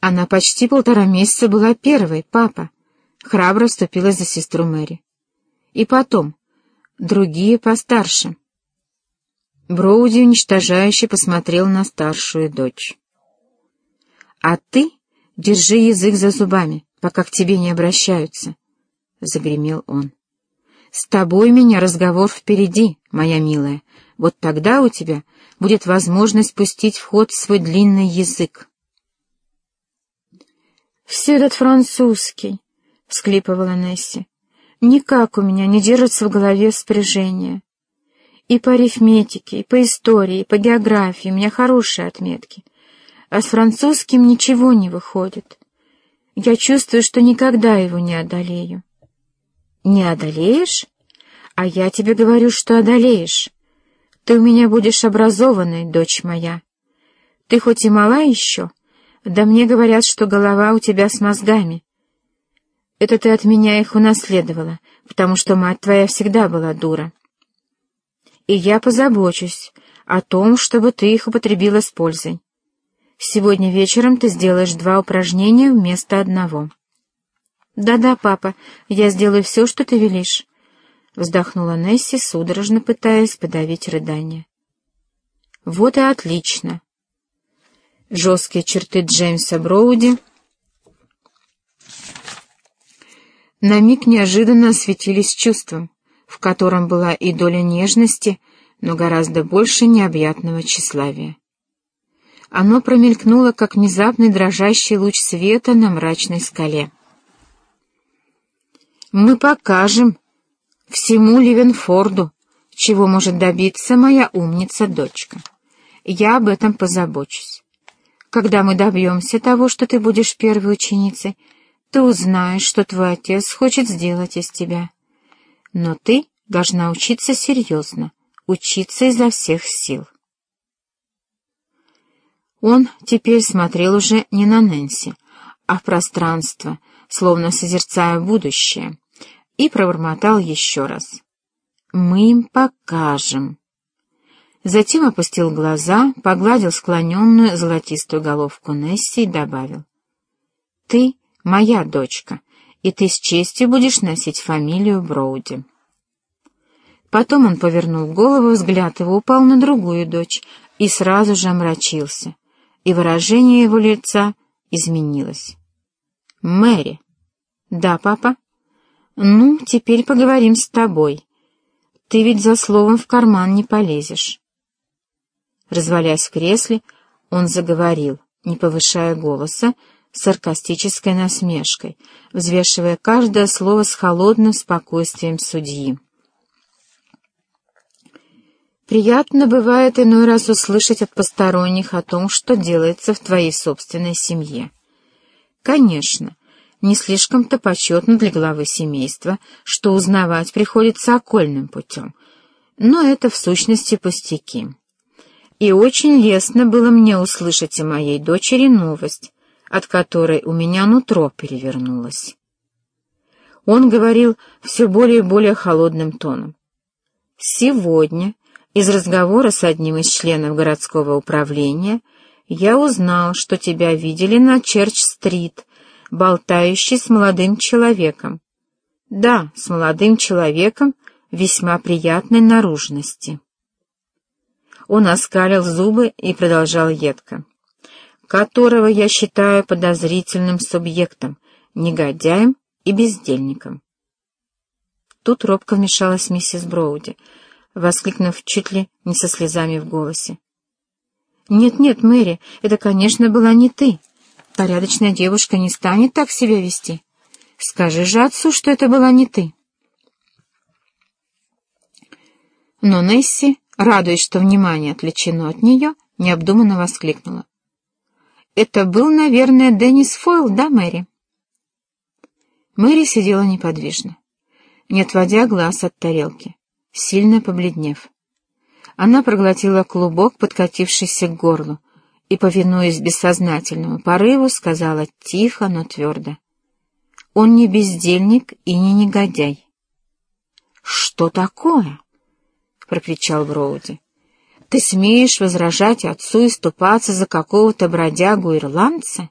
Она почти полтора месяца была первой, папа. Храбро вступилась за сестру Мэри. И потом, другие постарше. Броуди уничтожающе посмотрел на старшую дочь. «А ты держи язык за зубами, пока к тебе не обращаются», — загремел он. «С тобой меня разговор впереди, моя милая. Вот тогда у тебя будет возможность пустить в ход свой длинный язык». «Все этот французский», — всклипывала Несси. «Никак у меня не держится в голове спряжение. И по арифметике, и по истории, и по географии у меня хорошие отметки. А с французским ничего не выходит. Я чувствую, что никогда его не одолею». «Не одолеешь? А я тебе говорю, что одолеешь. Ты у меня будешь образованной, дочь моя. Ты хоть и мала еще, да мне говорят, что голова у тебя с мозгами. Это ты от меня их унаследовала, потому что мать твоя всегда была дура. И я позабочусь о том, чтобы ты их употребила с пользой. Сегодня вечером ты сделаешь два упражнения вместо одного. «Да-да, папа, я сделаю все, что ты велишь», — вздохнула Несси, судорожно пытаясь подавить рыдание. «Вот и отлично. Жесткие черты Джеймса Броуди на миг неожиданно осветились чувством, в котором была и доля нежности, но гораздо больше необъятного тщеславия. Оно промелькнуло, как внезапный дрожащий луч света на мрачной скале. «Мы покажем всему Ливенфорду, чего может добиться моя умница-дочка. Я об этом позабочусь. Когда мы добьемся того, что ты будешь первой ученицей, ты узнаешь, что твой отец хочет сделать из тебя. Но ты должна учиться серьезно, учиться изо всех сил. Он теперь смотрел уже не на Нэнси, а в пространство, словно созерцая будущее, и пробормотал еще раз. «Мы им покажем». Затем опустил глаза, погладил склоненную золотистую головку Несси и добавил. «Ты моя дочка, и ты с честью будешь носить фамилию Броуди». Потом он повернул голову, взгляд его упал на другую дочь и сразу же омрачился, и выражение его лица изменилось. «Мэри». «Да, папа?» «Ну, теперь поговорим с тобой. Ты ведь за словом в карман не полезешь». Развалясь в кресле, он заговорил, не повышая голоса, саркастической насмешкой, взвешивая каждое слово с холодным спокойствием судьи. Приятно бывает иной раз услышать от посторонних о том, что делается в твоей собственной семье. Конечно, не слишком-то почетно для главы семейства, что узнавать приходится окольным путем, но это в сущности пустяки. И очень лестно было мне услышать о моей дочери новость, от которой у меня нутро перевернулось. Он говорил все более и более холодным тоном. «Сегодня из разговора с одним из членов городского управления я узнал, что тебя видели на Черч-стрит, болтающий с молодым человеком. Да, с молодым человеком весьма приятной наружности». Он оскалил зубы и продолжал едко. «Которого я считаю подозрительным субъектом, негодяем и бездельником». Тут робко вмешалась миссис Броуди, воскликнув чуть ли не со слезами в голосе. «Нет-нет, Мэри, это, конечно, была не ты. Порядочная девушка не станет так себя вести. Скажи же отцу, что это была не ты». Но Несси радуясь, что внимание отвлечено от нее, необдуманно воскликнула. «Это был, наверное, Деннис Фойл, да, Мэри?» Мэри сидела неподвижно, не отводя глаз от тарелки, сильно побледнев. Она проглотила клубок, подкатившийся к горлу, и, повинуясь бессознательному порыву, сказала тихо, но твердо. «Он не бездельник и не негодяй». «Что такое?» Прокричал Броуди. «Ты смеешь возражать отцу и ступаться за какого-то бродягу-ирландца?»